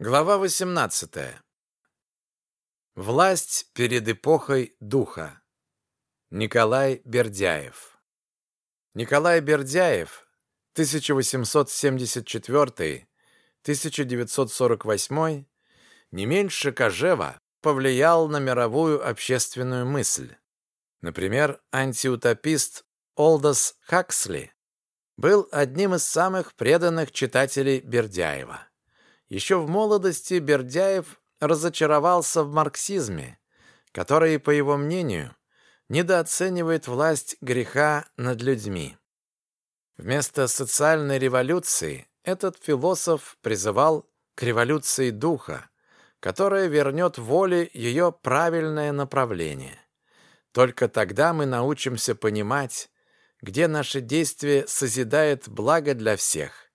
Глава 18. Власть перед эпохой духа. Николай Бердяев. Николай Бердяев 1874-1948 не меньше Кожева повлиял на мировую общественную мысль. Например, антиутопист Олдос Хаксли был одним из самых преданных читателей Бердяева. Еще в молодости Бердяев разочаровался в марксизме, который, по его мнению, недооценивает власть греха над людьми. Вместо социальной революции этот философ призывал к революции духа, которая вернет воле ее правильное направление. Только тогда мы научимся понимать, где наше действие созидает благо для всех,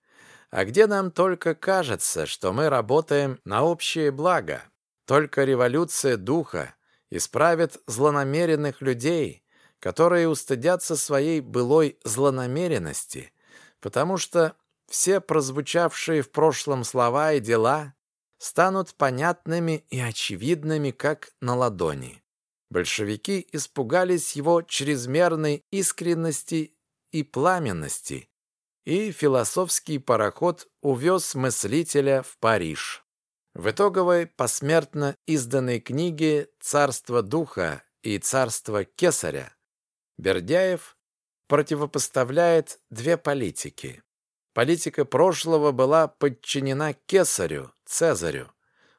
а где нам только кажется, что мы работаем на общее благо. Только революция духа исправит злонамеренных людей, которые устыдятся своей былой злонамеренности, потому что все прозвучавшие в прошлом слова и дела станут понятными и очевидными, как на ладони. Большевики испугались его чрезмерной искренности и пламенности и философский пароход увез мыслителя в Париж. В итоговой посмертно изданной книге «Царство духа» и «Царство кесаря» Бердяев противопоставляет две политики. Политика прошлого была подчинена кесарю, Цезарю,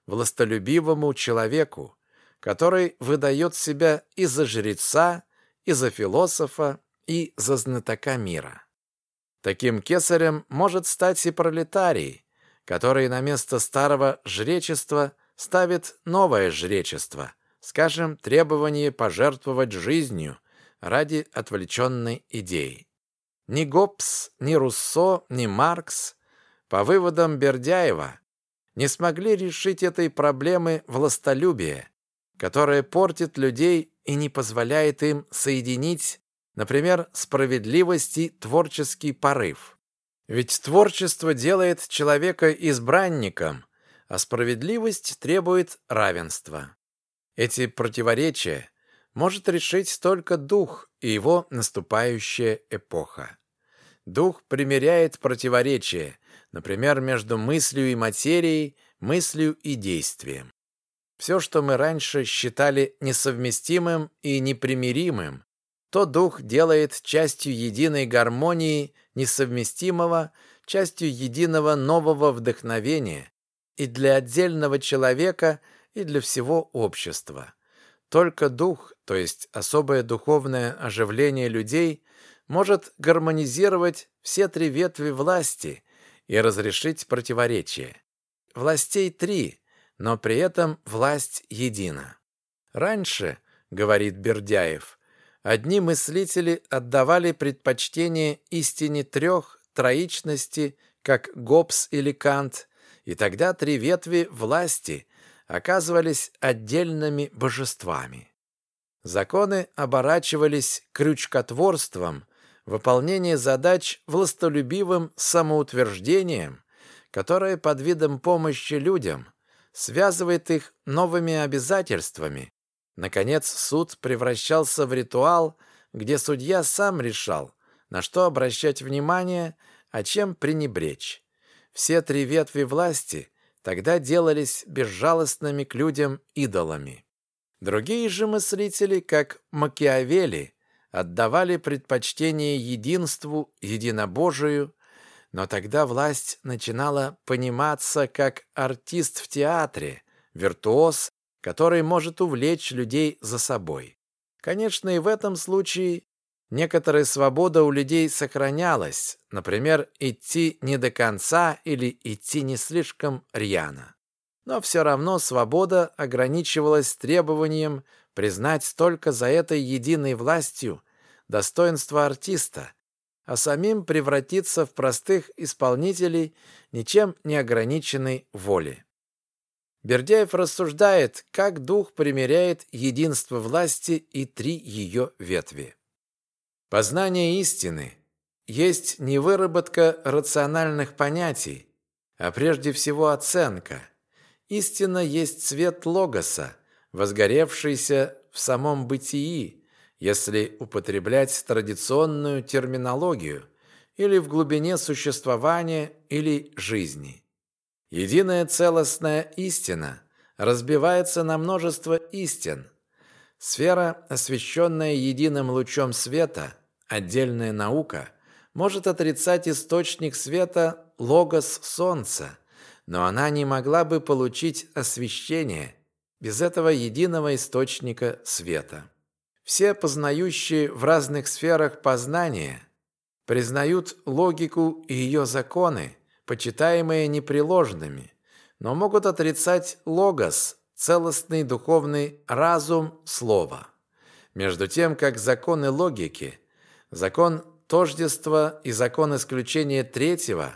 властолюбивому человеку, который выдает себя и за жреца, и за философа, и за знатока мира. Таким кесарем может стать и пролетарий, который на место старого жречества ставит новое жречество, скажем, требование пожертвовать жизнью ради отвлеченной идеи. Ни Гоббс, ни Руссо, ни Маркс, по выводам Бердяева, не смогли решить этой проблемы властолюбия, которое портит людей и не позволяет им соединить Например, справедливость и творческий порыв. Ведь творчество делает человека избранником, а справедливость требует равенства. Эти противоречия может решить только дух и его наступающая эпоха. Дух примиряет противоречия, например, между мыслью и материей, мыслью и действием. Все, что мы раньше считали несовместимым и непримиримым, то дух делает частью единой гармонии несовместимого, частью единого нового вдохновения и для отдельного человека, и для всего общества. Только дух, то есть особое духовное оживление людей, может гармонизировать все три ветви власти и разрешить противоречия. Властей три, но при этом власть едина. Раньше, говорит Бердяев, Одни мыслители отдавали предпочтение истине трех, троичности, как Гоббс или Кант, и тогда три ветви власти оказывались отдельными божествами. Законы оборачивались крючкотворством, выполнение задач властолюбивым самоутверждением, которое под видом помощи людям связывает их новыми обязательствами, Наконец, суд превращался в ритуал, где судья сам решал, на что обращать внимание, а чем пренебречь. Все три ветви власти тогда делались безжалостными к людям идолами. Другие же мыслители, как Макиавелли, отдавали предпочтение единству, единобожию, но тогда власть начинала пониматься как артист в театре, виртуоз, который может увлечь людей за собой. Конечно, и в этом случае некоторая свобода у людей сохранялась, например, идти не до конца или идти не слишком рьяно. Но все равно свобода ограничивалась требованием признать только за этой единой властью достоинство артиста, а самим превратиться в простых исполнителей ничем не ограниченной воли. Бердяев рассуждает, как дух примиряет единство власти и три ее ветви. Познание истины есть не выработка рациональных понятий, а прежде всего оценка, истина есть свет логоса, возгоревшийся в самом бытии, если употреблять традиционную терминологию, или в глубине существования или жизни. Единая целостная истина разбивается на множество истин. Сфера, освещенная единым лучом света, отдельная наука, может отрицать источник света логос солнца, но она не могла бы получить освещение без этого единого источника света. Все познающие в разных сферах познания признают логику и ее законы, почитаемые непреложными, но могут отрицать логос, целостный духовный разум слова. Между тем, как законы логики, закон тождества и закон исключения третьего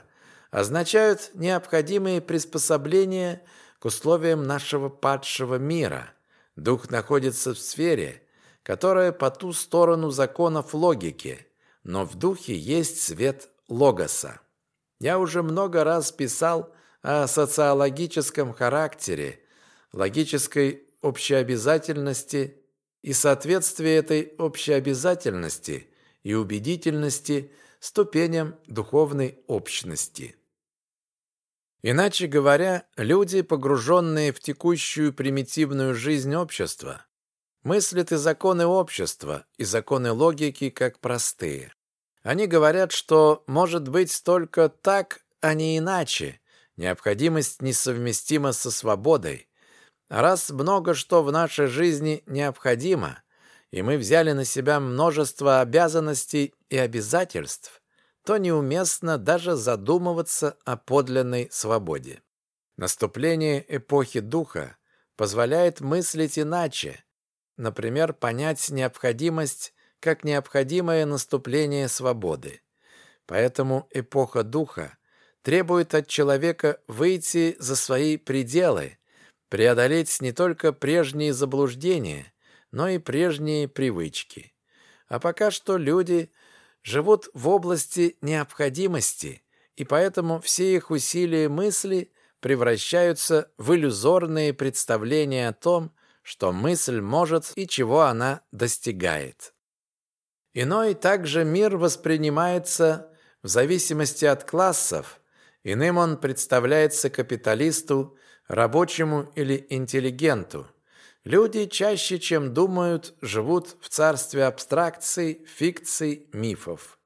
означают необходимые приспособления к условиям нашего падшего мира. Дух находится в сфере, которая по ту сторону законов логики, но в духе есть свет логоса. Я уже много раз писал о социологическом характере, логической общеобязательности и соответствии этой общеобязательности и убедительности ступеням духовной общности. Иначе говоря, люди, погруженные в текущую примитивную жизнь общества, мыслят и законы общества, и законы логики как простые. Они говорят, что может быть только так, а не иначе. Необходимость несовместима со свободой. Раз много что в нашей жизни необходимо, и мы взяли на себя множество обязанностей и обязательств, то неуместно даже задумываться о подлинной свободе. Наступление эпохи духа позволяет мыслить иначе, например, понять необходимость как необходимое наступление свободы. Поэтому эпоха духа требует от человека выйти за свои пределы, преодолеть не только прежние заблуждения, но и прежние привычки. А пока что люди живут в области необходимости, и поэтому все их усилия мысли превращаются в иллюзорные представления о том, что мысль может и чего она достигает. Иной также мир воспринимается в зависимости от классов, иным он представляется капиталисту, рабочему или интеллигенту. Люди чаще, чем думают, живут в царстве абстракций, фикций, мифов.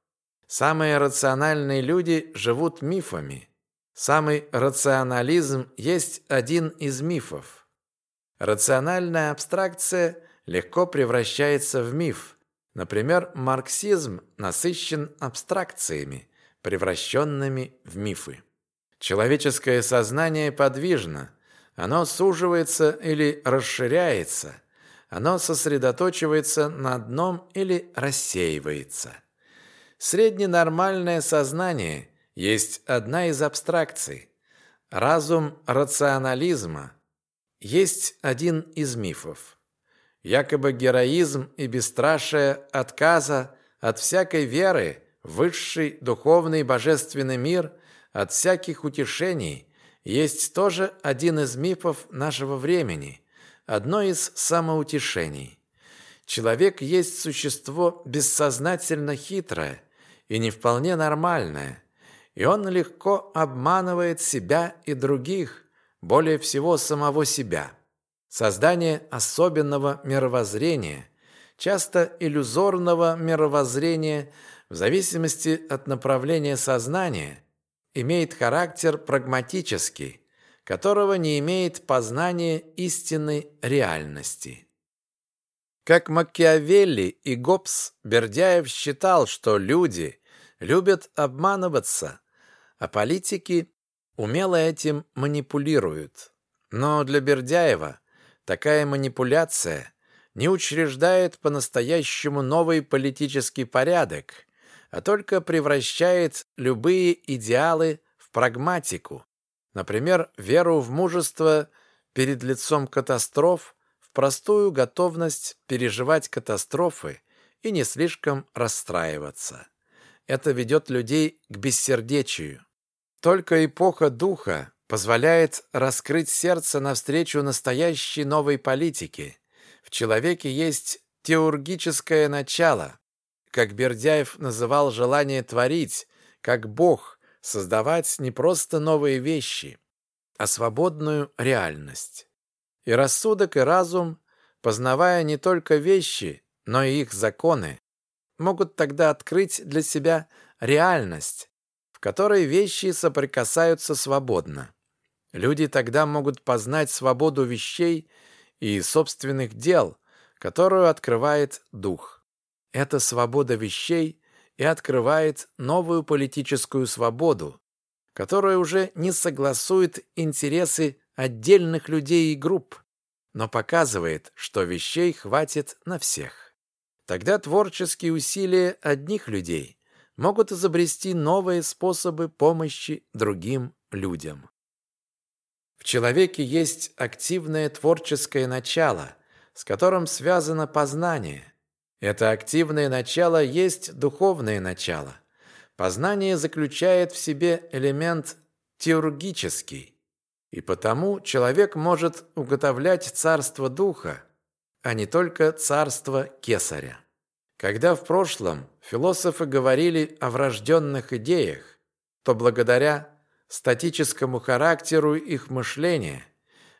Самые рациональные люди живут мифами. Самый рационализм есть один из мифов. Рациональная абстракция легко превращается в миф – Например, марксизм насыщен абстракциями, превращенными в мифы. Человеческое сознание подвижно, оно суживается или расширяется, оно сосредоточивается на одном или рассеивается. Средненормальное сознание есть одна из абстракций. Разум рационализма есть один из мифов. Якобы героизм и бесстрашие отказа от всякой веры, высший духовный божественный мир, от всяких утешений, есть тоже один из мифов нашего времени, одно из самоутешений. Человек есть существо бессознательно хитрое и не вполне нормальное, и он легко обманывает себя и других, более всего самого себя. Создание особенного мировоззрения, часто иллюзорного мировоззрения в зависимости от направления сознания, имеет характер прагматический, которого не имеет познание истинной реальности. Как Макиавелли и Гоббс, Бердяев считал, что люди любят обманываться, а политики умело этим манипулируют. Но для Бердяева Такая манипуляция не учреждает по-настоящему новый политический порядок, а только превращает любые идеалы в прагматику. Например, веру в мужество перед лицом катастроф, в простую готовность переживать катастрофы и не слишком расстраиваться. Это ведет людей к бессердечию. Только эпоха духа позволяет раскрыть сердце навстречу настоящей новой политике. В человеке есть теургическое начало, как Бердяев называл желание творить, как Бог, создавать не просто новые вещи, а свободную реальность. И рассудок, и разум, познавая не только вещи, но и их законы, могут тогда открыть для себя реальность, в которой вещи соприкасаются свободно. Люди тогда могут познать свободу вещей и собственных дел, которую открывает дух. Эта свобода вещей и открывает новую политическую свободу, которая уже не согласует интересы отдельных людей и групп, но показывает, что вещей хватит на всех. Тогда творческие усилия одних людей могут изобрести новые способы помощи другим людям. В человеке есть активное творческое начало, с которым связано познание. Это активное начало есть духовное начало. Познание заключает в себе элемент теургический, и потому человек может уготовлять царство духа, а не только царство кесаря. Когда в прошлом философы говорили о врожденных идеях, то благодаря статическому характеру их мышления,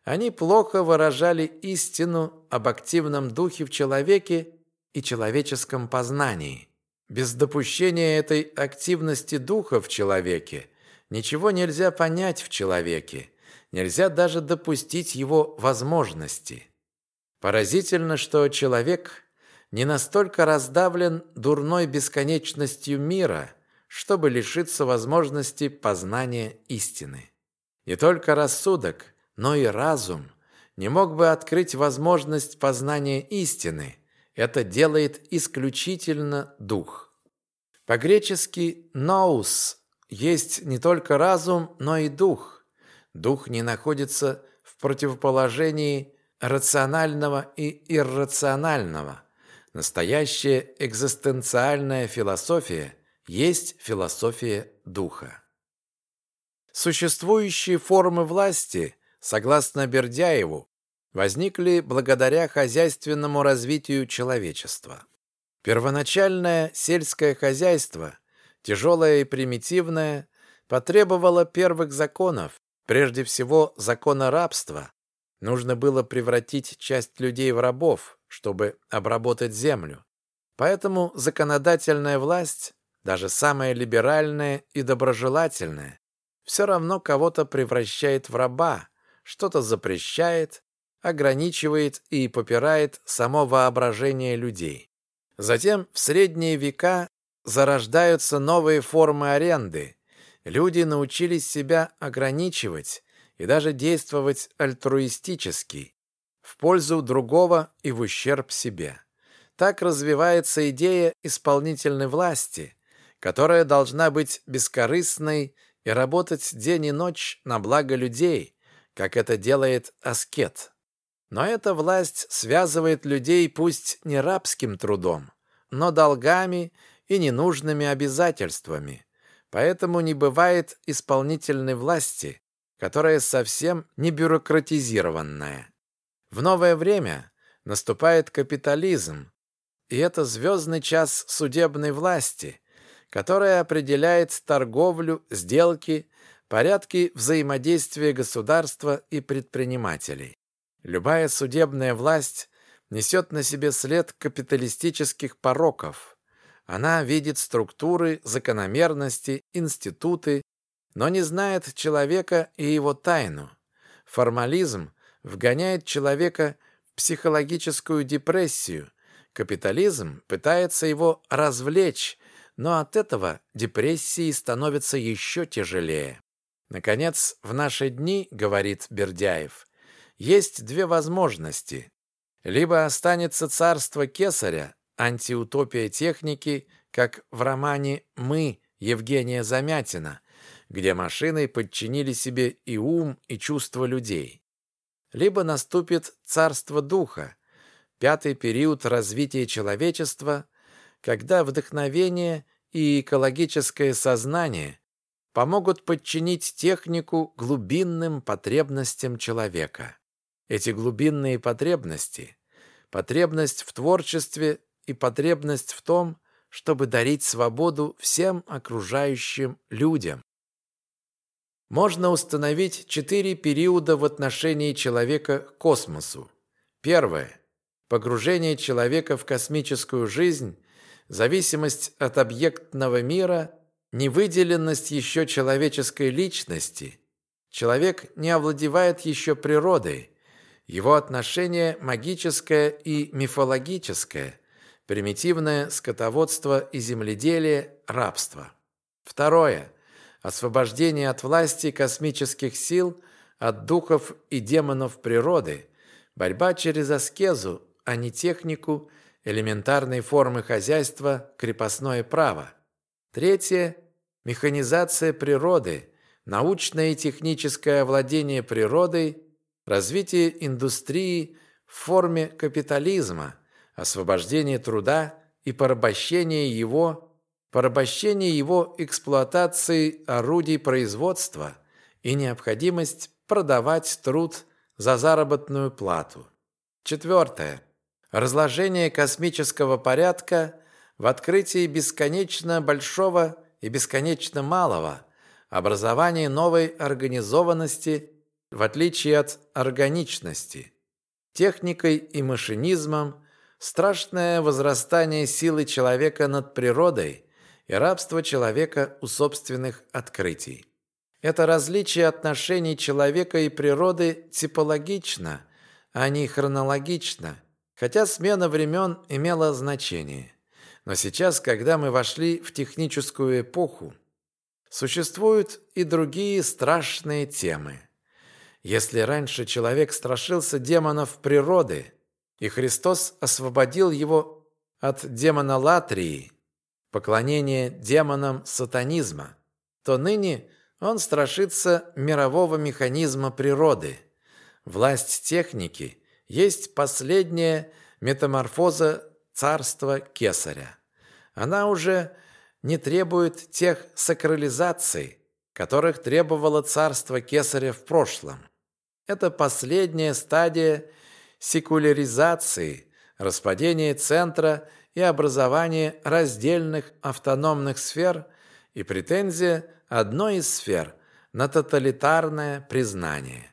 они плохо выражали истину об активном духе в человеке и человеческом познании. Без допущения этой активности духа в человеке ничего нельзя понять в человеке, нельзя даже допустить его возможности. Поразительно, что человек не настолько раздавлен дурной бесконечностью мира – чтобы лишиться возможности познания истины. Не только рассудок, но и разум не мог бы открыть возможность познания истины. Это делает исключительно дух. По-гречески «nous» есть не только разум, но и дух. Дух не находится в противоположении рационального и иррационального. Настоящая экзистенциальная философия – есть философия духа. Существующие формы власти, согласно Бердяеву, возникли благодаря хозяйственному развитию человечества. Первоначальное сельское хозяйство, тяжелое и примитивное, потребовало первых законов, прежде всего закона рабства. Нужно было превратить часть людей в рабов, чтобы обработать землю. Поэтому законодательная власть даже самое либеральное и доброжелательное, все равно кого-то превращает в раба, что-то запрещает, ограничивает и попирает само воображение людей. Затем в средние века зарождаются новые формы аренды. Люди научились себя ограничивать и даже действовать альтруистически, в пользу другого и в ущерб себе. Так развивается идея исполнительной власти, которая должна быть бескорыстной и работать день и ночь на благо людей, как это делает аскет. Но эта власть связывает людей пусть не рабским трудом, но долгами и ненужными обязательствами. Поэтому не бывает исполнительной власти, которая совсем не бюрократизированная. В новое время наступает капитализм, и это звездный час судебной власти, которая определяет торговлю, сделки, порядки взаимодействия государства и предпринимателей. Любая судебная власть несет на себе след капиталистических пороков. Она видит структуры, закономерности, институты, но не знает человека и его тайну. Формализм вгоняет человека в психологическую депрессию. Капитализм пытается его развлечь, но от этого депрессии становится еще тяжелее. Наконец, в наши дни, говорит Бердяев, есть две возможности. Либо останется царство кесаря, антиутопия техники, как в романе «Мы» Евгения Замятина, где машины подчинили себе и ум, и чувства людей. Либо наступит царство духа, пятый период развития человечества, когда вдохновение и экологическое сознание помогут подчинить технику глубинным потребностям человека. Эти глубинные потребности – потребность в творчестве и потребность в том, чтобы дарить свободу всем окружающим людям. Можно установить четыре периода в отношении человека к космосу. Первое. Погружение человека в космическую жизнь, зависимость от объектного мира, невыделенность еще человеческой личности. Человек не овладевает еще природой. Его отношение магическое и мифологическое – примитивное скотоводство и земледелие, рабство. Второе. Освобождение от власти космических сил, от духов и демонов природы, борьба через аскезу, а не технику, элементарные формы хозяйства, крепостное право. Третье. Механизация природы, научное и техническое владение природой, развитие индустрии в форме капитализма – освобождение труда и порабощение его, порабощение его эксплуатации орудий производства и необходимость продавать труд за заработную плату. Четвертое. Разложение космического порядка в открытии бесконечно большого и бесконечно малого, образование новой организованности в отличие от органичности, техникой и машинизмом страшное возрастание силы человека над природой и рабство человека у собственных открытий. Это различие отношений человека и природы типологично, а не хронологично, хотя смена времен имела значение. Но сейчас, когда мы вошли в техническую эпоху, существуют и другие страшные темы. Если раньше человек страшился демонов природы – и Христос освободил его от демонолатрии, поклонения демонам сатанизма, то ныне он страшится мирового механизма природы. Власть техники есть последняя метаморфоза царства Кесаря. Она уже не требует тех сакрализаций, которых требовало царство Кесаря в прошлом. Это последняя стадия секуляризации, распадения центра и образования раздельных автономных сфер и претензия одной из сфер на тоталитарное признание.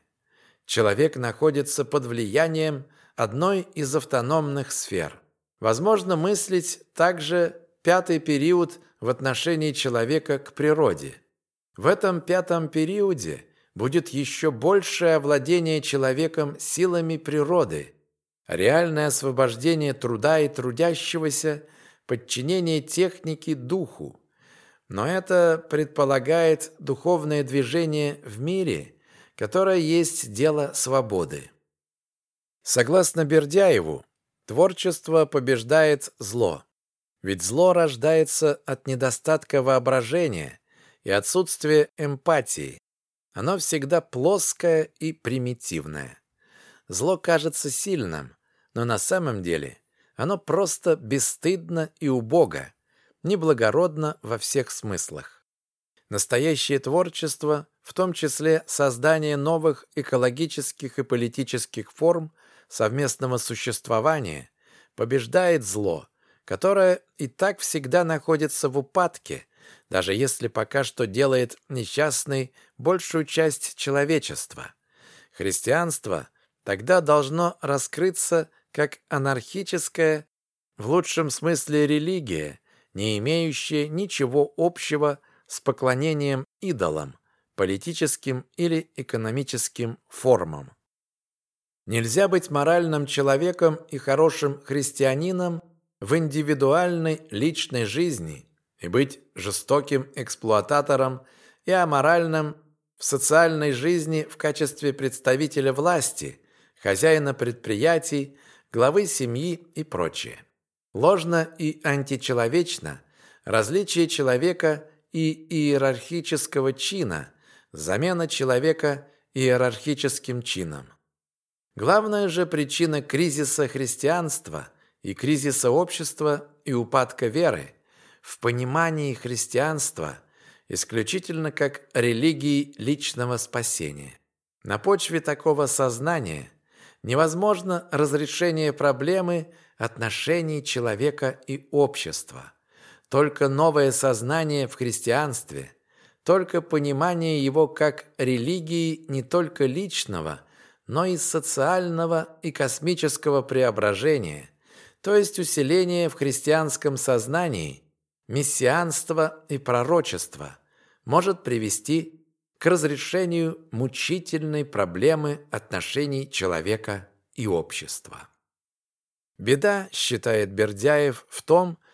Человек находится под влиянием одной из автономных сфер. Возможно мыслить также пятый период в отношении человека к природе. В этом пятом периоде – будет еще большее овладение человеком силами природы, реальное освобождение труда и трудящегося, подчинение технике духу. Но это предполагает духовное движение в мире, которое есть дело свободы. Согласно Бердяеву, творчество побеждает зло. Ведь зло рождается от недостатка воображения и отсутствия эмпатии, оно всегда плоское и примитивное. Зло кажется сильным, но на самом деле оно просто бесстыдно и убого, неблагородно во всех смыслах. Настоящее творчество, в том числе создание новых экологических и политических форм совместного существования, побеждает зло, которое и так всегда находится в упадке, даже если пока что делает несчастной большую часть человечества. Христианство тогда должно раскрыться как анархическая, в лучшем смысле религия, не имеющая ничего общего с поклонением идолам, политическим или экономическим формам. Нельзя быть моральным человеком и хорошим христианином в индивидуальной личной жизни – и быть жестоким эксплуататором и аморальным в социальной жизни в качестве представителя власти, хозяина предприятий, главы семьи и прочее. Ложно и античеловечно различие человека и иерархического чина, замена человека иерархическим чином. Главная же причина кризиса христианства и кризиса общества и упадка веры – в понимании христианства исключительно как религии личного спасения. На почве такого сознания невозможно разрешение проблемы отношений человека и общества. Только новое сознание в христианстве, только понимание его как религии не только личного, но и социального и космического преображения, то есть усиление в христианском сознании, мессианства и пророчества, может привести к разрешению мучительной проблемы отношений человека и общества. Беда, считает Бердяев, в том, что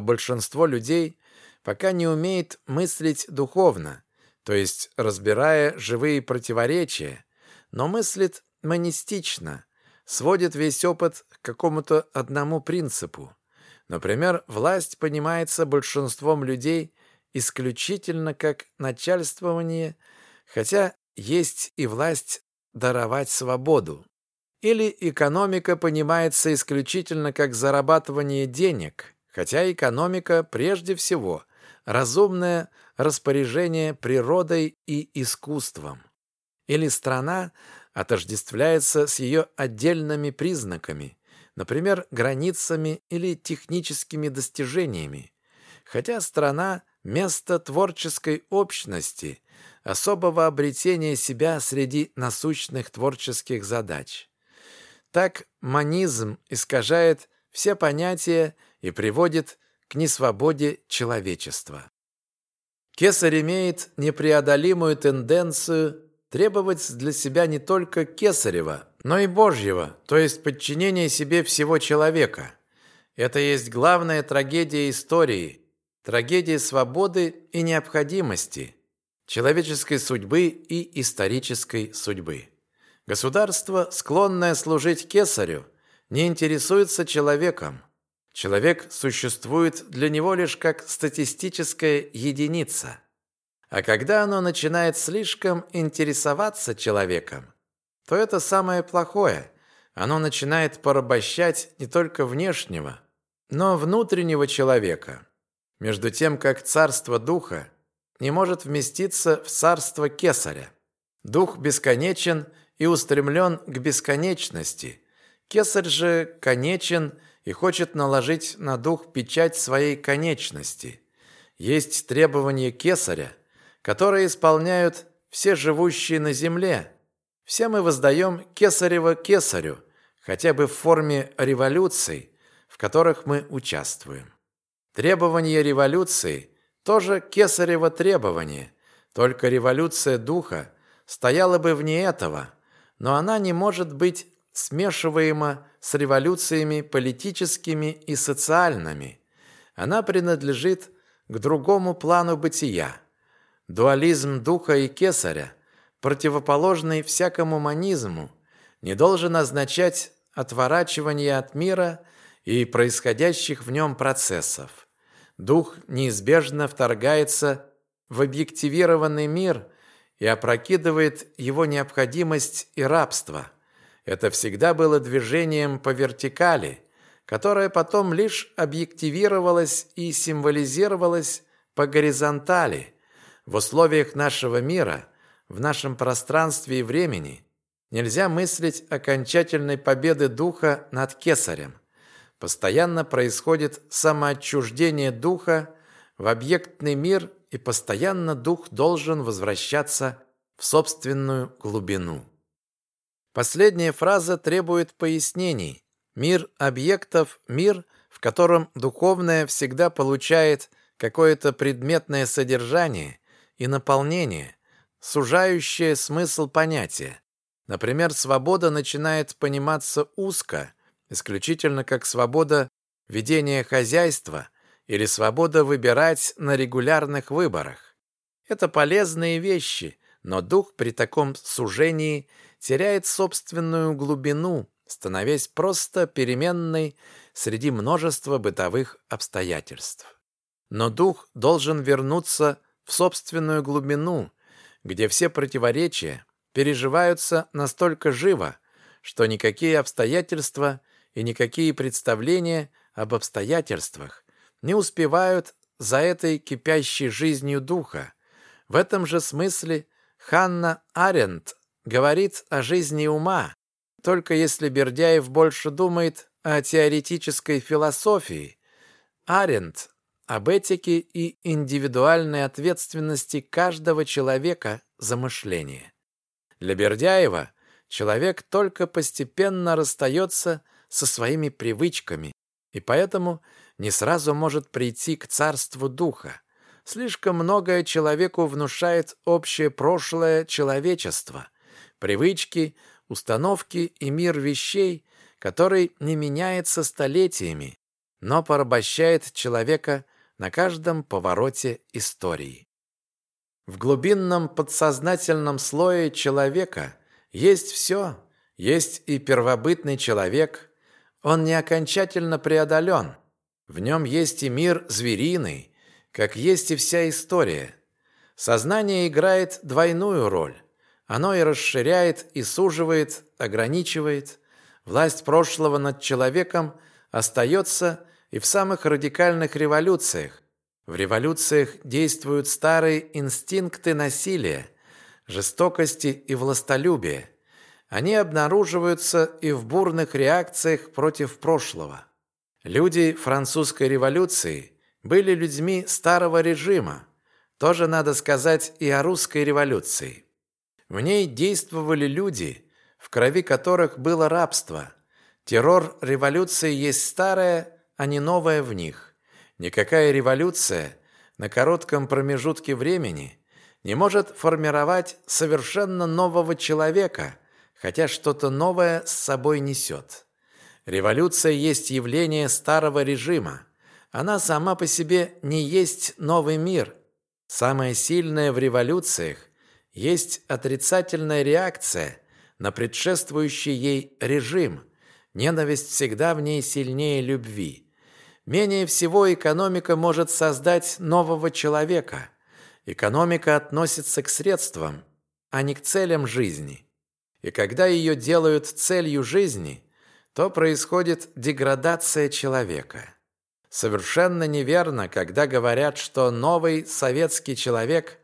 большинство людей пока не умеет мыслить духовно, то есть разбирая живые противоречия, но мыслит монистично, сводит весь опыт к какому-то одному принципу. Например, власть понимается большинством людей исключительно как начальствование, хотя есть и власть даровать свободу. Или экономика понимается исключительно как зарабатывание денег, хотя экономика прежде всего разумное распоряжение природой и искусством. Или страна отождествляется с ее отдельными признаками, например, границами или техническими достижениями, хотя страна – место творческой общности, особого обретения себя среди насущных творческих задач. Так манизм искажает все понятия и приводит к несвободе человечества. Кесарь имеет непреодолимую тенденцию требовать для себя не только кесарева, но и божьего, то есть подчинение себе всего человека. Это есть главная трагедия истории, трагедия свободы и необходимости, человеческой судьбы и исторической судьбы. Государство, склонное служить кесарю, не интересуется человеком, Человек существует для него лишь как статистическая единица. А когда оно начинает слишком интересоваться человеком, то это самое плохое. Оно начинает порабощать не только внешнего, но внутреннего человека. Между тем, как царство духа не может вместиться в царство кесаря. Дух бесконечен и устремлен к бесконечности. Кесарь же конечен и хочет наложить на дух печать своей конечности. Есть требования кесаря, которые исполняют все живущие на земле. Все мы воздаем кесарево кесарю, хотя бы в форме революций, в которых мы участвуем. Требование революции тоже кесарево требование, только революция духа стояла бы вне этого, но она не может быть смешиваема с революциями политическими и социальными. Она принадлежит к другому плану бытия. Дуализм духа и кесаря, противоположный всякому манизму, не должен означать отворачивание от мира и происходящих в нем процессов. Дух неизбежно вторгается в объективированный мир и опрокидывает его необходимость и рабство – это всегда было движением по вертикали, которое потом лишь объективировалось и символизировалось по горизонтали. В условиях нашего мира, в нашем пространстве и времени нельзя мыслить окончательной победы духа над кесарем. Постоянно происходит самоотчуждение духа в объектный мир, и постоянно дух должен возвращаться в собственную глубину. Последняя фраза требует пояснений. Мир объектов – мир, в котором духовное всегда получает какое-то предметное содержание и наполнение, сужающее смысл понятия. Например, свобода начинает пониматься узко, исключительно как свобода ведения хозяйства или свобода выбирать на регулярных выборах. Это полезные вещи, но дух при таком сужении – теряет собственную глубину, становясь просто переменной среди множества бытовых обстоятельств. Но дух должен вернуться в собственную глубину, где все противоречия переживаются настолько живо, что никакие обстоятельства и никакие представления об обстоятельствах не успевают за этой кипящей жизнью духа, В этом же смысле Ханна Аренд говорит о жизни ума, только если Бердяев больше думает о теоретической философии. Аренд об этике и индивидуальной ответственности каждого человека за мышление. Для Бердяева человек только постепенно расстается со своими привычками и поэтому не сразу может прийти к царству духа. Слишком многое человеку внушает общее прошлое человечества, привычки, установки и мир вещей, который не меняется столетиями, но порабощает человека на каждом повороте истории. В глубинном подсознательном слое человека есть все, есть и первобытный человек, он не окончательно преодолен, в нем есть и мир звериный, как есть и вся история. Сознание играет двойную роль. Оно и расширяет, и суживает, ограничивает. Власть прошлого над человеком остается и в самых радикальных революциях. В революциях действуют старые инстинкты насилия, жестокости и властолюбия. Они обнаруживаются и в бурных реакциях против прошлого. Люди французской революции были людьми старого режима. Тоже надо сказать и о русской революции. В ней действовали люди, в крови которых было рабство. Террор революции есть старое, а не новое в них. Никакая революция на коротком промежутке времени не может формировать совершенно нового человека, хотя что-то новое с собой несет. Революция есть явление старого режима. Она сама по себе не есть новый мир. Самое сильное в революциях есть отрицательная реакция на предшествующий ей режим. Ненависть всегда в ней сильнее любви. Менее всего экономика может создать нового человека. Экономика относится к средствам, а не к целям жизни. И когда ее делают целью жизни, то происходит деградация человека. Совершенно неверно, когда говорят, что новый советский человек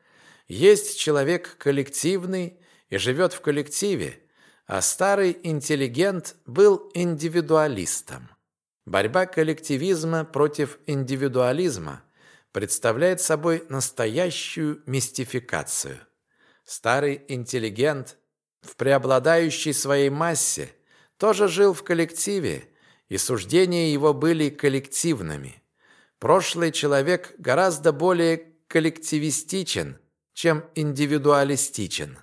есть человек коллективный и живет в коллективе, а старый интеллигент был индивидуалистом. Борьба коллективизма против индивидуализма представляет собой настоящую мистификацию. Старый интеллигент в преобладающей своей массе тоже жил в коллективе, и суждения его были коллективными. Прошлый человек гораздо более коллективистичен, чем индивидуалистичен.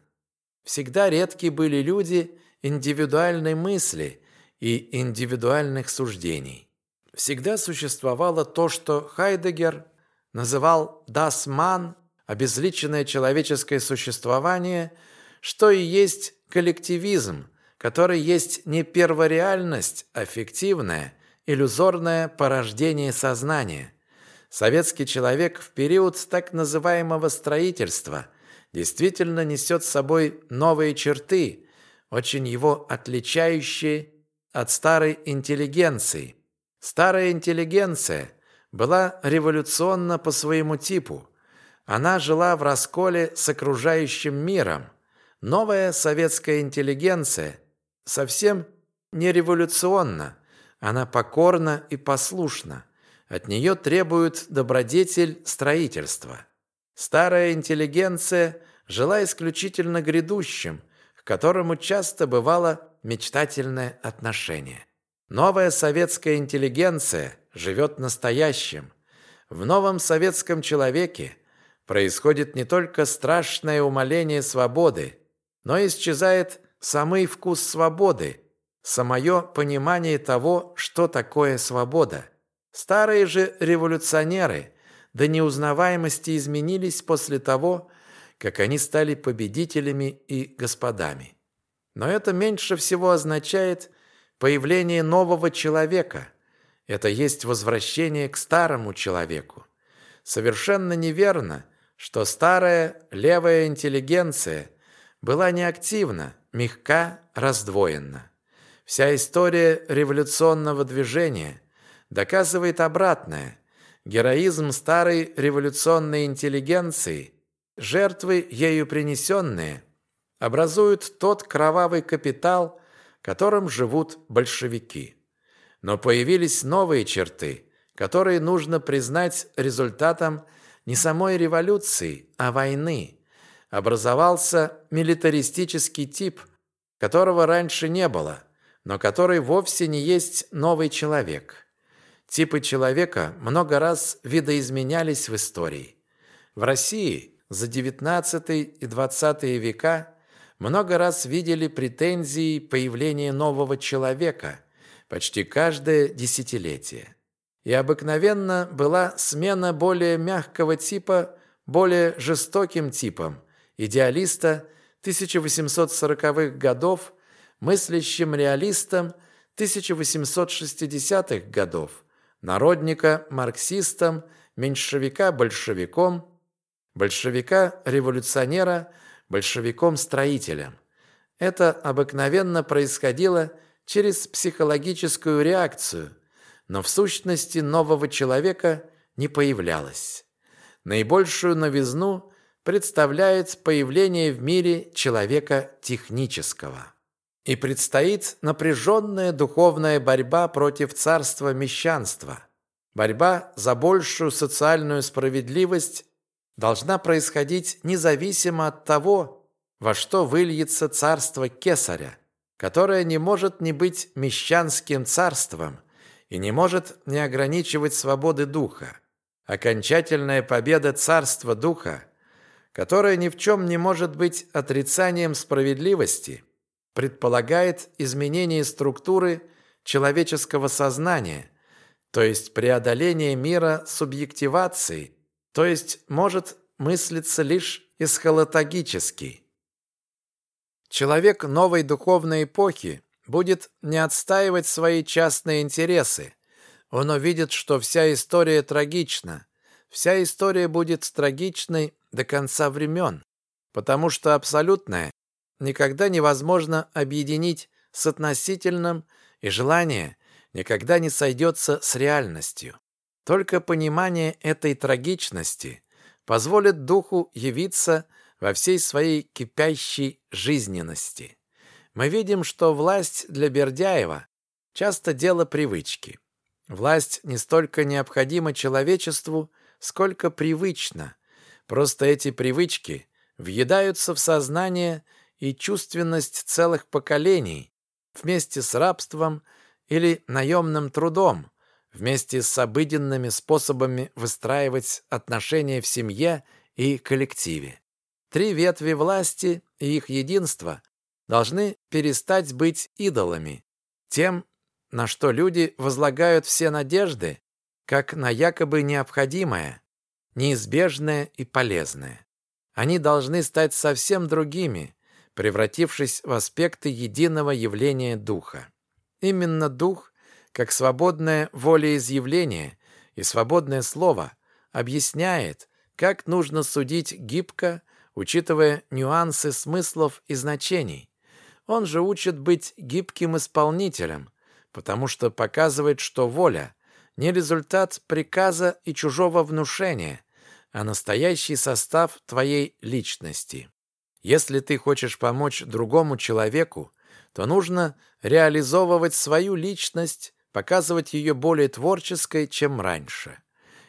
Всегда редки были люди индивидуальной мысли и индивидуальных суждений. Всегда существовало то, что Хайдегер называл «das Mann», обезличенное человеческое существование, что и есть коллективизм, который есть не первореальность, а фиктивное, иллюзорное порождение сознания. Советский человек в период так называемого строительства действительно несет с собой новые черты, очень его отличающие от старой интеллигенции. Старая интеллигенция была революционна по своему типу. Она жила в расколе с окружающим миром. Новая советская интеллигенция совсем не революционна, она покорна и послушна. От нее требует добродетель строительства. Старая интеллигенция жила исключительно грядущим, к которому часто бывало мечтательное отношение. Новая советская интеллигенция живет настоящим. В новом советском человеке происходит не только страшное умоление свободы, но исчезает самый вкус свободы, самое понимание того, что такое свобода. Старые же революционеры до неузнаваемости изменились после того, как они стали победителями и господами. Но это меньше всего означает появление нового человека. Это есть возвращение к старому человеку. Совершенно неверно, что старая левая интеллигенция была неактивна, мягка, раздвоена. Вся история революционного движения доказывает обратное. Героизм старой революционной интеллигенции жертвы, ею принесенные, образуют тот кровавый капитал, которым живут большевики. Но появились новые черты, которые нужно признать результатом не самой революции, а войны. Образовался милитаристический тип, которого раньше не было, но который вовсе не есть новый человек. Типы человека много раз видоизменялись в истории. В России за XIX и XX века много раз видели претензии появления нового человека почти каждое десятилетие. И обыкновенно была смена более мягкого типа более жестоким типом идеалиста 1840-х годов, мыслящим реалистом 1860-х годов, народника марксистом, меньшевика-большевиком, большевика-революционера, большевиком-строителем. Это обыкновенно происходило через психологическую реакцию, но в сущности нового человека не появлялось. Наибольшую новизну представляет появление в мире человека технического. И предстоит напряженная духовная борьба против царства мещанства. Борьба за большую социальную справедливость должна происходить независимо от того, во что выльется царство Кесаря, которое не может не быть мещанским царством и не может не ограничивать свободы духа. Окончательная победа царства духа, которая ни в чем не может быть отрицанием справедливости – предполагает изменение структуры человеческого сознания, то есть преодоление мира субъективации, то есть может мыслиться лишь эсхалатогически. Человек новой духовной эпохи будет не отстаивать свои частные интересы. Он увидит, что вся история трагична. Вся история будет трагичной до конца времен, потому что абсолютное никогда невозможно объединить с относительным, и желание никогда не сойдется с реальностью. Только понимание этой трагичности позволит духу явиться во всей своей кипящей жизненности. Мы видим, что власть для Бердяева часто дело привычки. Власть не столько необходима человечеству, сколько привычна. Просто эти привычки въедаются в сознание и чувственность целых поколений вместе с рабством или наемным трудом, вместе с обыденными способами выстраивать отношения в семье и коллективе. Три ветви власти и их единство должны перестать быть идолами, тем, на что люди возлагают все надежды, как на якобы необходимое, неизбежное и полезное. Они должны стать совсем другими, превратившись в аспекты единого явления духа. Именно дух, как свободное волеизъявление и свободное слово, объясняет, как нужно судить гибко, учитывая нюансы смыслов и значений. Он же учит быть гибким исполнителем, потому что показывает, что воля – не результат приказа и чужого внушения, а настоящий состав твоей личности. Если ты хочешь помочь другому человеку, то нужно реализовывать свою личность, показывать ее более творческой, чем раньше.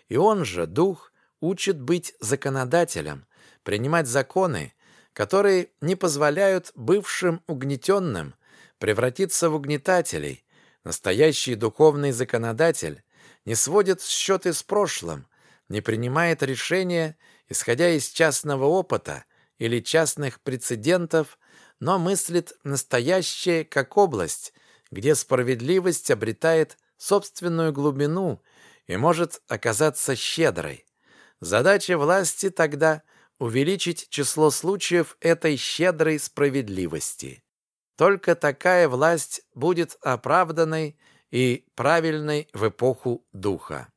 И он же, дух, учит быть законодателем, принимать законы, которые не позволяют бывшим угнетенным превратиться в угнетателей. Настоящий духовный законодатель не сводит счеты с прошлым, не принимает решения, исходя из частного опыта, или частных прецедентов, но мыслит настоящее как область, где справедливость обретает собственную глубину и может оказаться щедрой. Задача власти тогда увеличить число случаев этой щедрой справедливости. Только такая власть будет оправданной и правильной в эпоху духа.